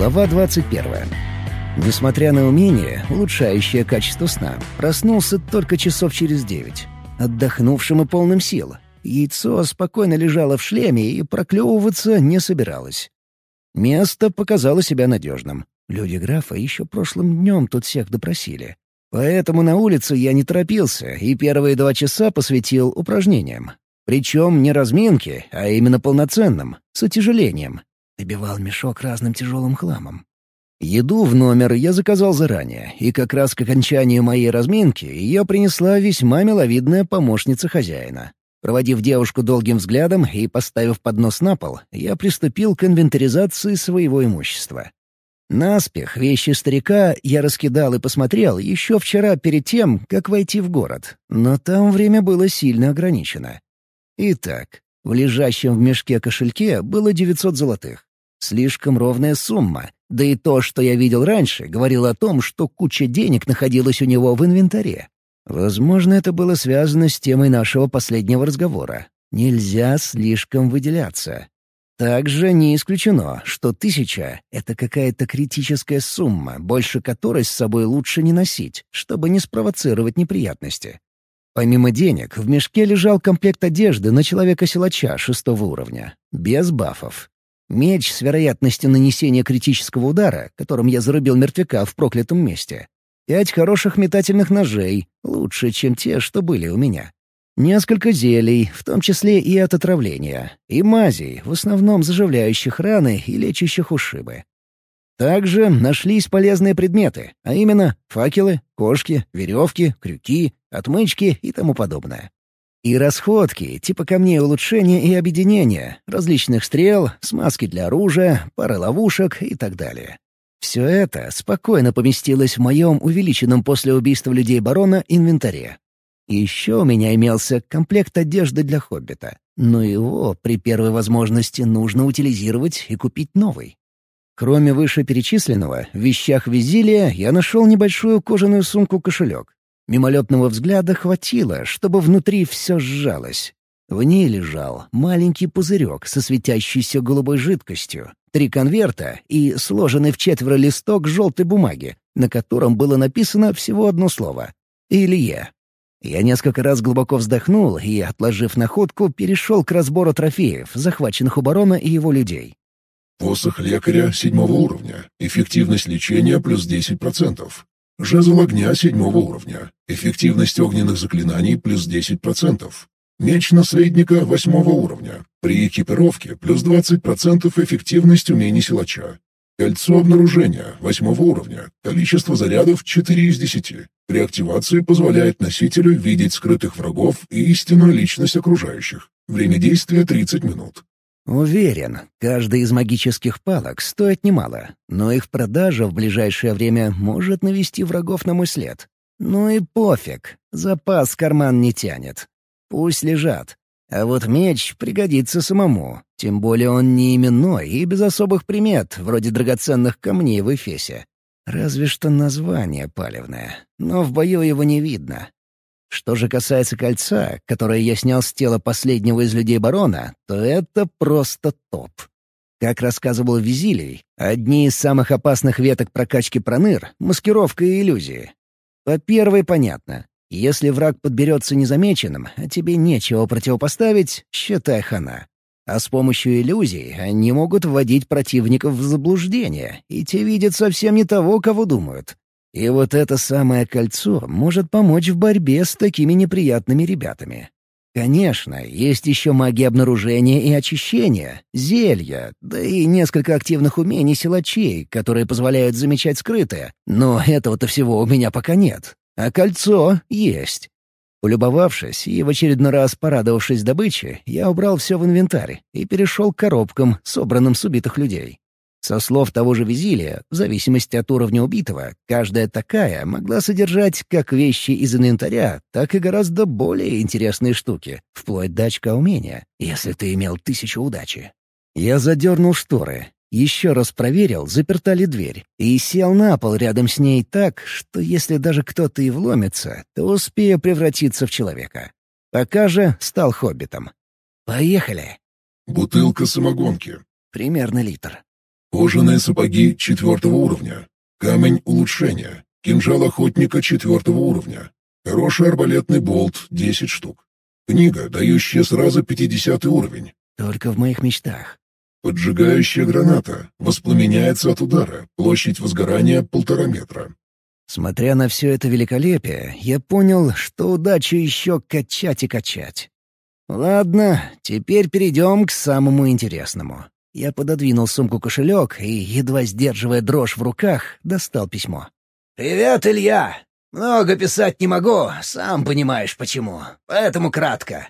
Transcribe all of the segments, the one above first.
Глава 21. Несмотря на умение, улучшающее качество сна, проснулся только часов через девять. Отдохнувшим и полным сил. Яйцо спокойно лежало в шлеме и проклевываться не собиралось. Место показало себя надежным. Люди графа еще прошлым днем тут всех допросили. Поэтому на улицу я не торопился и первые два часа посвятил упражнениям. Причем не разминке, а именно полноценным, с утяжелением. Набивал мешок разным тяжелым хламом. Еду в номер я заказал заранее, и как раз к окончанию моей разминки ее принесла весьма миловидная помощница хозяина. Проводив девушку долгим взглядом и поставив поднос на пол, я приступил к инвентаризации своего имущества. Наспех вещи старика я раскидал и посмотрел еще вчера перед тем, как войти в город, но там время было сильно ограничено. Итак, в лежащем в мешке кошельке было 900 золотых. Слишком ровная сумма, да и то, что я видел раньше, говорило о том, что куча денег находилась у него в инвентаре. Возможно, это было связано с темой нашего последнего разговора. Нельзя слишком выделяться. Также не исключено, что тысяча — это какая-то критическая сумма, больше которой с собой лучше не носить, чтобы не спровоцировать неприятности. Помимо денег, в мешке лежал комплект одежды на человека-силача шестого уровня, без бафов. Меч с вероятностью нанесения критического удара, которым я зарубил мертвяка в проклятом месте, Пять хороших метательных ножей, лучше, чем те, что были у меня. Несколько зелий, в том числе и от отравления, и мазей, в основном заживляющих раны и лечащих ушибы. Также нашлись полезные предметы, а именно факелы, кошки, веревки, крюки, отмычки и тому подобное. И расходки, типа камней улучшения и объединения, различных стрел, смазки для оружия, пары ловушек и так далее. Все это спокойно поместилось в моем увеличенном после убийства людей барона инвентаре. Еще у меня имелся комплект одежды для хоббита, но его при первой возможности нужно утилизировать и купить новый. Кроме вышеперечисленного, в вещах Визилия я нашел небольшую кожаную сумку-кошелек. Мимолетного взгляда хватило, чтобы внутри все сжалось. В ней лежал маленький пузырек со светящейся голубой жидкостью, три конверта и сложенный в четверо листок желтой бумаги, на котором было написано всего одно слово — «Илье». Я несколько раз глубоко вздохнул и, отложив находку, перешел к разбору трофеев, захваченных у барона и его людей. Посох лекаря седьмого уровня. Эффективность лечения плюс 10%. Жезл огня седьмого уровня. Эффективность огненных заклинаний плюс 10%. Меч наследника восьмого уровня. При экипировке плюс 20% эффективность умений силача. Кольцо обнаружения восьмого уровня. Количество зарядов 4 из 10. При активации позволяет носителю видеть скрытых врагов и истинную личность окружающих. Время действия 30 минут. Уверен, каждая из магических палок стоит немало, но их продажа в ближайшее время может навести врагов на мой след. Ну и пофиг, запас карман не тянет. Пусть лежат. А вот меч пригодится самому, тем более он не именной и без особых примет, вроде драгоценных камней в Эфесе. Разве что название палевное, но в бою его не видно. Что же касается кольца, которое я снял с тела последнего из людей барона, то это просто топ. Как рассказывал Визилий, одни из самых опасных веток прокачки проныр — маскировка и иллюзии. По первой понятно. Если враг подберется незамеченным, а тебе нечего противопоставить, считай хана. А с помощью иллюзий они могут вводить противников в заблуждение, и те видят совсем не того, кого думают. И вот это самое кольцо может помочь в борьбе с такими неприятными ребятами. Конечно, есть еще магия обнаружения и очищения, зелья, да и несколько активных умений силачей, которые позволяют замечать скрытое, но этого-то всего у меня пока нет. А кольцо есть. Полюбовавшись и в очередной раз порадовавшись добыче, я убрал все в инвентарь и перешел к коробкам, собранным с убитых людей. Со слов того же Визилия, в зависимости от уровня убитого, каждая такая могла содержать как вещи из инвентаря, так и гораздо более интересные штуки, вплоть до очка умения, если ты имел тысячу удачи. Я задернул шторы, еще раз проверил, заперта ли дверь, и сел на пол рядом с ней так, что если даже кто-то и вломится, то успею превратиться в человека. Пока же стал хоббитом. Поехали. Бутылка самогонки. Примерно литр. Кожаные сапоги четвертого уровня. Камень улучшения. Кинжал охотника четвертого уровня. Хороший арбалетный болт — 10 штук. Книга, дающая сразу 50 уровень. Только в моих мечтах. Поджигающая граната. Воспламеняется от удара. Площадь возгорания — полтора метра. Смотря на все это великолепие, я понял, что удачу еще качать и качать. Ладно, теперь перейдем к самому интересному. Я пододвинул сумку-кошелек и, едва сдерживая дрожь в руках, достал письмо. «Привет, Илья! Много писать не могу, сам понимаешь почему, поэтому кратко.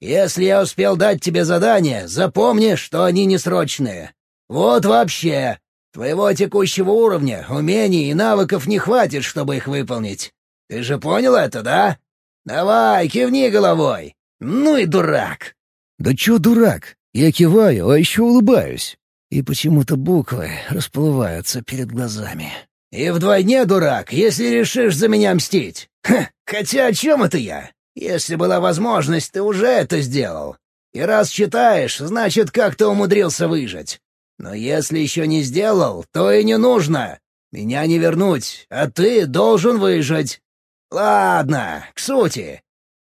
Если я успел дать тебе задание, запомни, что они несрочные. Вот вообще, твоего текущего уровня, умений и навыков не хватит, чтобы их выполнить. Ты же понял это, да? Давай, кивни головой. Ну и дурак. Да чё дурак? Я киваю, а еще улыбаюсь. И почему-то буквы расплываются перед глазами. И вдвойне дурак, если решишь за меня мстить. Ха, хотя о чем это я? Если была возможность, ты уже это сделал. И раз читаешь, значит, как-то умудрился выжить. Но если еще не сделал, то и не нужно. Меня не вернуть, а ты должен выжить. Ладно, к сути.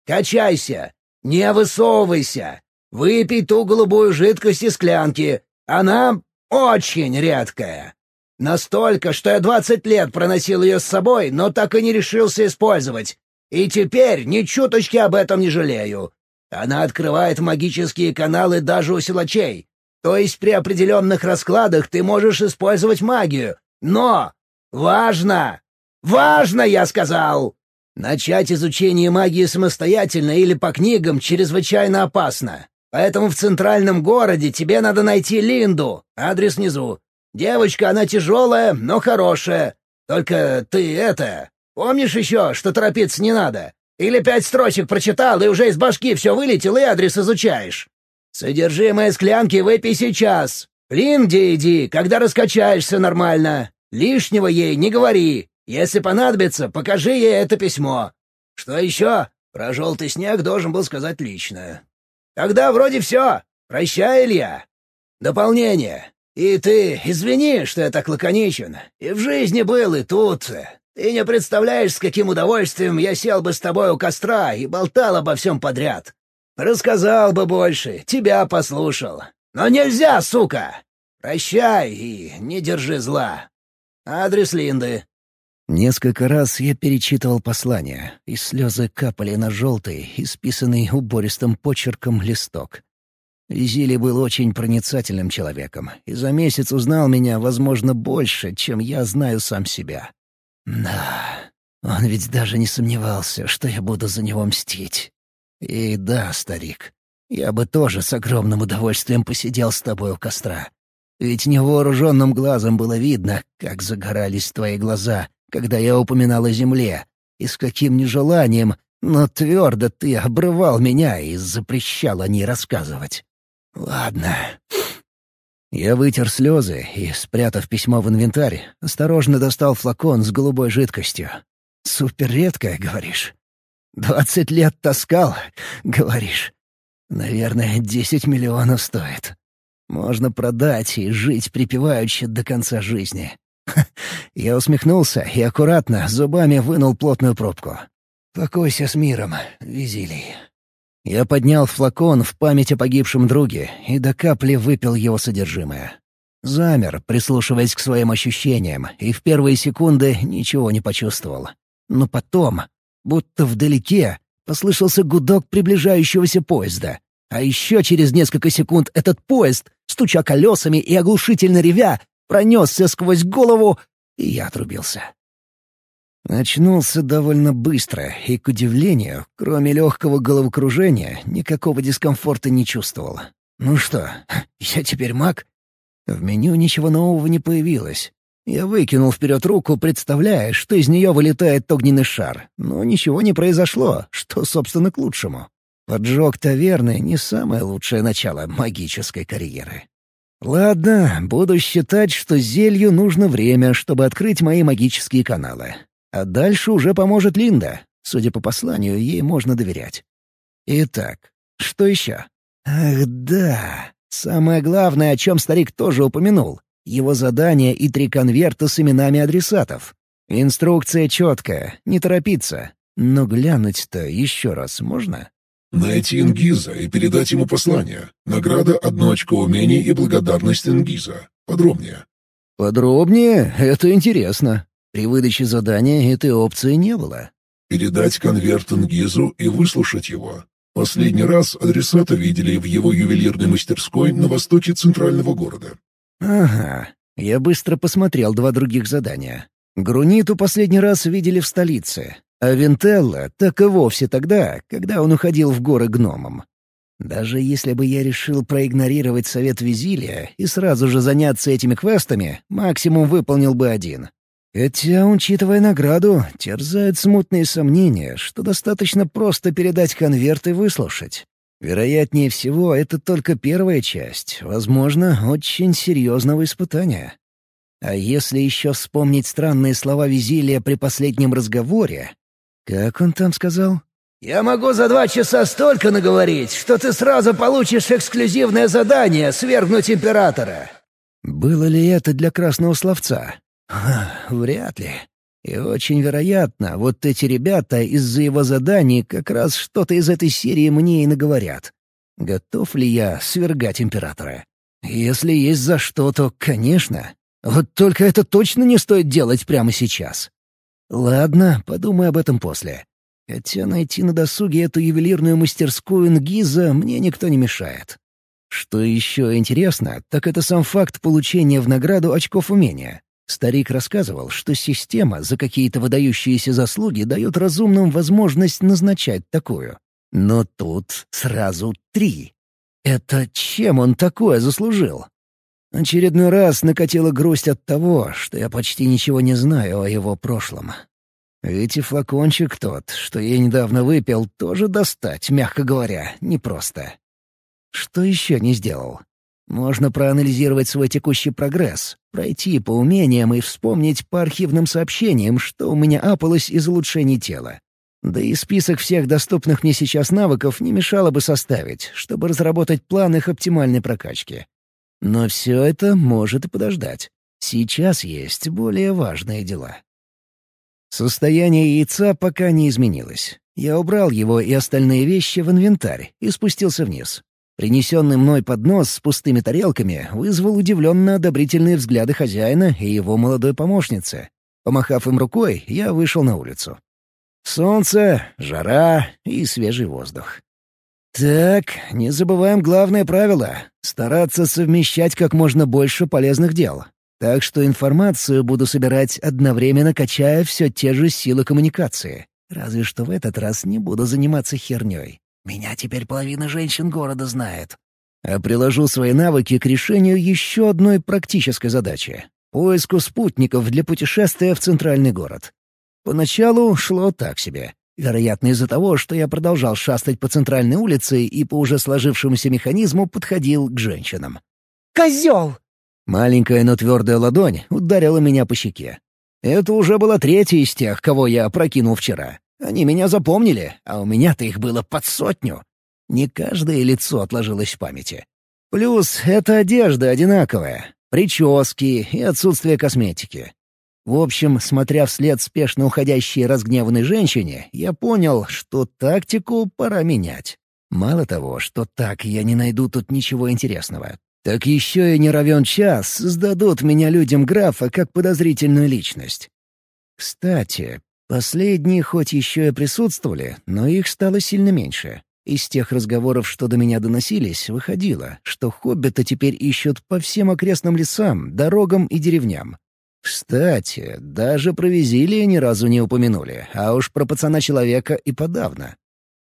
Качайся, не высовывайся. Выпей ту голубую жидкость из склянки. Она очень редкая. Настолько, что я двадцать лет проносил ее с собой, но так и не решился использовать. И теперь ни чуточки об этом не жалею. Она открывает магические каналы даже у силачей. То есть при определенных раскладах ты можешь использовать магию. Но! Важно! Важно, я сказал! Начать изучение магии самостоятельно или по книгам чрезвычайно опасно. Поэтому в центральном городе тебе надо найти Линду. Адрес внизу. Девочка, она тяжелая, но хорошая. Только ты это... Помнишь еще, что торопиться не надо? Или пять строчек прочитал, и уже из башки все вылетел, и адрес изучаешь? Содержимое склянки выпей сейчас. Линде иди, когда раскачаешься нормально. Лишнего ей не говори. Если понадобится, покажи ей это письмо. Что еще? Про желтый снег должен был сказать лично. Тогда вроде все. Прощай, Илья. Дополнение. И ты извини, что я так лаконичен. И в жизни был, и тут. Ты не представляешь, с каким удовольствием я сел бы с тобой у костра и болтал обо всем подряд. Рассказал бы больше, тебя послушал. Но нельзя, сука! Прощай и не держи зла. Адрес Линды. Несколько раз я перечитывал послание, и слезы капали на желтый, исписанный убористым почерком листок. Зили был очень проницательным человеком, и за месяц узнал меня, возможно, больше, чем я знаю сам себя. Да, он ведь даже не сомневался, что я буду за него мстить. И да, старик, я бы тоже с огромным удовольствием посидел с тобой у костра. Ведь невооруженным глазом было видно, как загорались твои глаза, когда я упоминал о земле, и с каким нежеланием, но твердо ты обрывал меня и запрещал о ней рассказывать. «Ладно». Я вытер слезы и, спрятав письмо в инвентарь, осторожно достал флакон с голубой жидкостью. «Супер редкая, говоришь?» «Двадцать лет таскал, говоришь?» «Наверное, десять миллионов стоит. Можно продать и жить припеваючи до конца жизни». Я усмехнулся и аккуратно зубами вынул плотную пробку. «Покойся с миром, Визилий». Я поднял флакон в память о погибшем друге и до капли выпил его содержимое. Замер, прислушиваясь к своим ощущениям, и в первые секунды ничего не почувствовал. Но потом, будто вдалеке, послышался гудок приближающегося поезда. А еще через несколько секунд этот поезд, стуча колесами и оглушительно ревя, пронесся сквозь голову, и я отрубился. Очнулся довольно быстро и, к удивлению, кроме легкого головокружения, никакого дискомфорта не чувствовал. «Ну что, я теперь маг?» В меню ничего нового не появилось. Я выкинул вперед руку, представляя, что из нее вылетает огненный шар, но ничего не произошло, что, собственно, к лучшему. Поджог таверны — не самое лучшее начало магической карьеры. Ладно, буду считать, что зелью нужно время, чтобы открыть мои магические каналы. А дальше уже поможет Линда. Судя по посланию, ей можно доверять. Итак, что еще? Ах, да. Самое главное, о чем старик тоже упомянул. его задание и три конверта с именами адресатов. Инструкция четкая, не торопиться. Но глянуть-то еще раз можно? Найти Ингиза и передать ему послание. Награда — одно очко умений и благодарность Ингиза. Подробнее. Подробнее? Это интересно. При выдаче задания этой опции не было. Передать конверт Ингизу и выслушать его. Последний раз адресата видели в его ювелирной мастерской на востоке центрального города. Ага. Я быстро посмотрел два других задания. Груниту последний раз видели в столице, а Винтелла так и вовсе тогда, когда он уходил в горы гномом. Даже если бы я решил проигнорировать совет Визилия и сразу же заняться этими квестами, максимум выполнил бы один. Хотя, учитывая награду, терзают смутные сомнения, что достаточно просто передать конверт и выслушать. Вероятнее всего, это только первая часть, возможно, очень серьезного испытания. А если еще вспомнить странные слова Визилия при последнем разговоре... Как он там сказал? «Я могу за два часа столько наговорить, что ты сразу получишь эксклюзивное задание свергнуть императора». Было ли это для красного словца? Вряд ли. И очень вероятно, вот эти ребята из-за его заданий как раз что-то из этой серии мне и наговорят. Готов ли я свергать императора? Если есть за что, то, конечно. Вот только это точно не стоит делать прямо сейчас. Ладно, подумай об этом после. Хотя найти на досуге эту ювелирную мастерскую Нгиза мне никто не мешает. Что еще интересно, так это сам факт получения в награду очков умения. Старик рассказывал, что система за какие-то выдающиеся заслуги дает разумным возможность назначать такую. Но тут сразу три. Это чем он такое заслужил? Очередной раз накатила грусть от того, что я почти ничего не знаю о его прошлом. Ведь и флакончик тот, что я недавно выпил, тоже достать, мягко говоря, непросто. Что еще не сделал? Можно проанализировать свой текущий прогресс, пройти по умениям и вспомнить по архивным сообщениям, что у меня апалось из улучшений тела. Да и список всех доступных мне сейчас навыков не мешало бы составить, чтобы разработать план их оптимальной прокачки. Но все это может и подождать. Сейчас есть более важные дела. Состояние яйца пока не изменилось. Я убрал его и остальные вещи в инвентарь и спустился вниз. Принесенный мной поднос с пустыми тарелками вызвал удивленно одобрительные взгляды хозяина и его молодой помощницы. Помахав им рукой, я вышел на улицу. Солнце, жара и свежий воздух. Так, не забываем главное правило — стараться совмещать как можно больше полезных дел. Так что информацию буду собирать, одновременно качая все те же силы коммуникации. Разве что в этот раз не буду заниматься херней. Меня теперь половина женщин города знает. А приложу свои навыки к решению еще одной практической задачи — поиску спутников для путешествия в центральный город. Поначалу шло так себе. Вероятно, из-за того, что я продолжал шастать по центральной улице и по уже сложившемуся механизму подходил к женщинам. «Козел!» Маленькая, но твердая ладонь ударила меня по щеке. Это уже была третья из тех, кого я прокинул вчера. Они меня запомнили, а у меня-то их было под сотню. Не каждое лицо отложилось в памяти. Плюс эта одежда одинаковая, прически и отсутствие косметики. В общем, смотря вслед спешно уходящей разгневанной женщине, я понял, что тактику пора менять. Мало того, что так я не найду тут ничего интересного, так еще и не равен час сдадут меня людям графа как подозрительную личность. Кстати, Последние хоть еще и присутствовали, но их стало сильно меньше. Из тех разговоров, что до меня доносились, выходило, что хоббиты теперь ищут по всем окрестным лесам, дорогам и деревням. Кстати, даже про Визилия ни разу не упомянули, а уж про пацана-человека и подавно.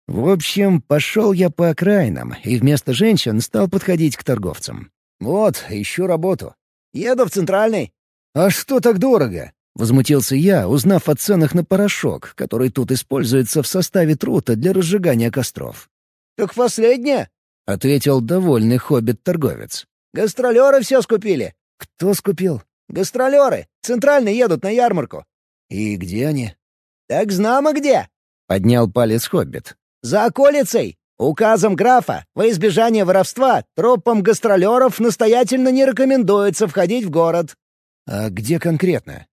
В общем, пошел я по окраинам, и вместо женщин стал подходить к торговцам. «Вот, ищу работу. Еду в Центральный». «А что так дорого?» — возмутился я, узнав о ценах на порошок, который тут используется в составе трута для разжигания костров. «Так последнее?» — ответил довольный хоббит-торговец. «Гастролеры все скупили». «Кто скупил?» «Гастролеры. Центральные едут на ярмарку». «И где они?» «Так знамо где», — поднял палец хоббит. «За околицей. Указом графа во избежание воровства труппам гастролеров настоятельно не рекомендуется входить в город». «А где конкретно?»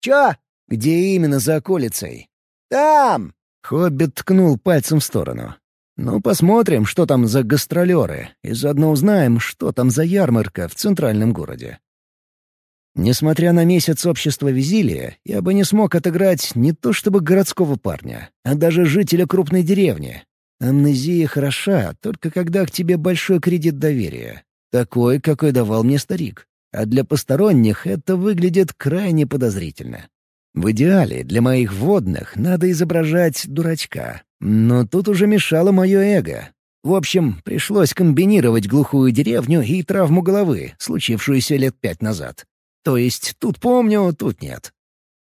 «Чё?» «Где именно за околицей?» «Там!» — Хоббит ткнул пальцем в сторону. «Ну, посмотрим, что там за гастролеры, и заодно узнаем, что там за ярмарка в центральном городе». Несмотря на месяц общества Визилия, я бы не смог отыграть не то чтобы городского парня, а даже жителя крупной деревни, Амнезия хороша, только когда к тебе большой кредит доверия. Такой, какой давал мне старик. А для посторонних это выглядит крайне подозрительно. В идеале для моих водных надо изображать дурачка. Но тут уже мешало мое эго. В общем, пришлось комбинировать глухую деревню и травму головы, случившуюся лет пять назад. То есть тут помню, тут нет.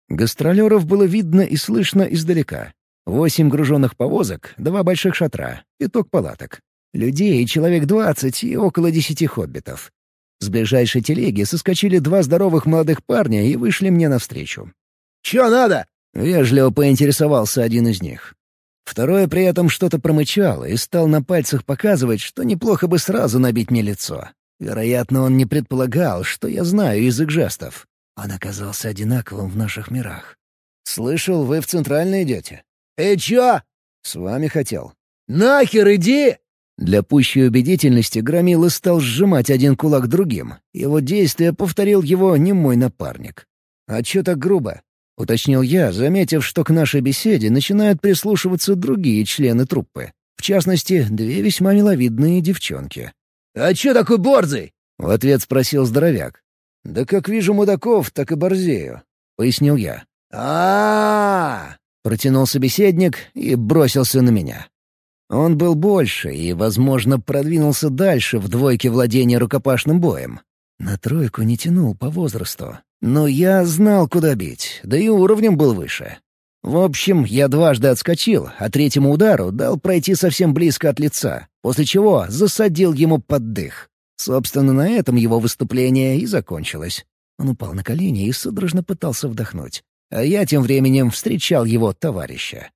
Гастролеров было видно и слышно издалека. Восемь груженных повозок, два больших шатра, пяток палаток. Людей человек двадцать и около десяти хоббитов. С ближайшей телеги соскочили два здоровых молодых парня и вышли мне навстречу. «Чё надо?» — вежливо поинтересовался один из них. Второй при этом что-то промычал и стал на пальцах показывать, что неплохо бы сразу набить мне лицо. Вероятно, он не предполагал, что я знаю язык жестов. Он оказался одинаковым в наших мирах. «Слышал, вы в Центральный идете?» «И чё?» «С вами хотел». «Нахер иди!» Для пущей убедительности Громила стал сжимать один кулак другим. Его действие повторил его немой напарник. «А чё так грубо?» — уточнил я, заметив, что к нашей беседе начинают прислушиваться другие члены труппы. В частности, две весьма миловидные девчонки. «А чё такой борзый?» — в ответ спросил здоровяк. «Да как вижу мудаков, так и борзею», — пояснил я. а, Протянул собеседник и бросился на меня. Он был больше и, возможно, продвинулся дальше в двойке владения рукопашным боем. На тройку не тянул по возрасту. Но я знал, куда бить, да и уровнем был выше. В общем, я дважды отскочил, а третьему удару дал пройти совсем близко от лица, после чего засадил ему под дых. Собственно, на этом его выступление и закончилось. Он упал на колени и судорожно пытался вдохнуть а я тем временем встречал его товарища.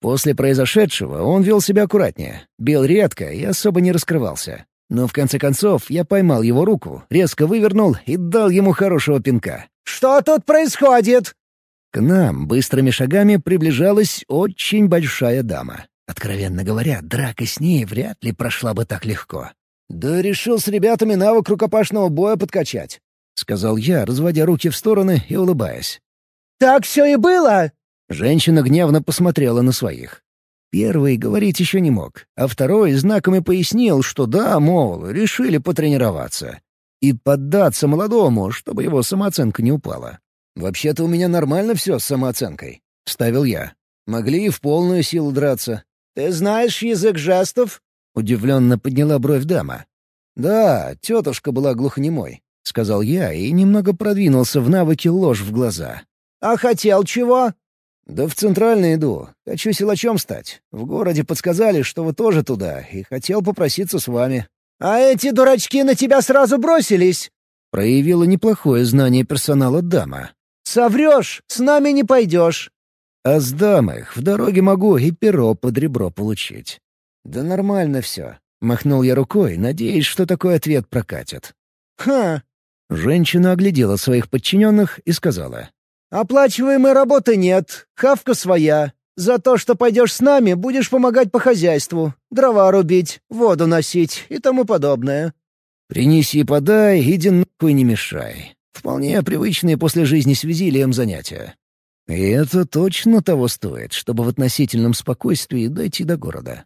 После произошедшего он вел себя аккуратнее, бил редко и особо не раскрывался. Но в конце концов я поймал его руку, резко вывернул и дал ему хорошего пинка. «Что тут происходит?» К нам быстрыми шагами приближалась очень большая дама. Откровенно говоря, драка с ней вряд ли прошла бы так легко. «Да решил с ребятами навык рукопашного боя подкачать», — сказал я, разводя руки в стороны и улыбаясь. «Так все и было!» Женщина гневно посмотрела на своих. Первый говорить еще не мог, а второй знаками пояснил, что да, мол, решили потренироваться. И поддаться молодому, чтобы его самооценка не упала. «Вообще-то у меня нормально все с самооценкой», — ставил я. «Могли и в полную силу драться». «Ты знаешь язык жестов?» — удивленно подняла бровь дама. «Да, тетушка была глухонемой», — сказал я и немного продвинулся в навыке ложь в глаза. «А хотел чего?» «Да в центральный иду. Хочу силачом стать. В городе подсказали, что вы тоже туда, и хотел попроситься с вами». «А эти дурачки на тебя сразу бросились?» Проявила неплохое знание персонала дама. «Соврешь, с нами не пойдешь». «А с дамой в дороге могу и перо под ребро получить». «Да нормально все», — махнул я рукой, надеясь, что такой ответ прокатит. «Ха!» Женщина оглядела своих подчиненных и сказала. «Оплачиваемой работы нет, хавка своя. За то, что пойдешь с нами, будешь помогать по хозяйству, дрова рубить, воду носить и тому подобное». «Принеси, подай, иди нахуй не мешай». Вполне привычные после жизни с визилием занятия. И это точно того стоит, чтобы в относительном спокойствии дойти до города.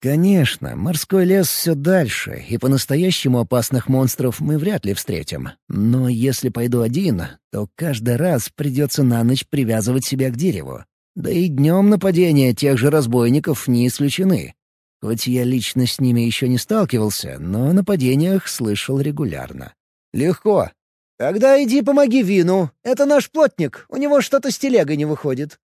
Конечно, морской лес все дальше, и по-настоящему опасных монстров мы вряд ли встретим. Но если пойду один, то каждый раз придется на ночь привязывать себя к дереву. Да и днем нападения тех же разбойников не исключены. Хоть я лично с ними еще не сталкивался, но о нападениях слышал регулярно. «Легко. Тогда иди помоги Вину. Это наш плотник, у него что-то с телегой не выходит».